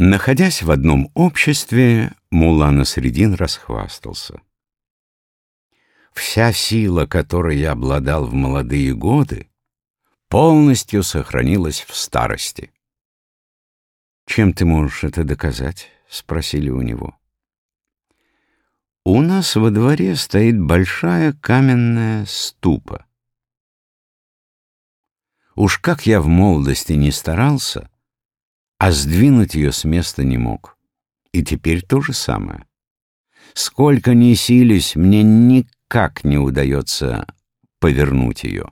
Находясь в одном обществе, Мулла Насредин расхвастался. Вся сила, которой я обладал в молодые годы, полностью сохранилась в старости. «Чем ты можешь это доказать?» — спросили у него. «У нас во дворе стоит большая каменная ступа. Уж как я в молодости не старался, а сдвинуть ее с места не мог. И теперь то же самое. Сколько ни сились, мне никак не удается повернуть ее.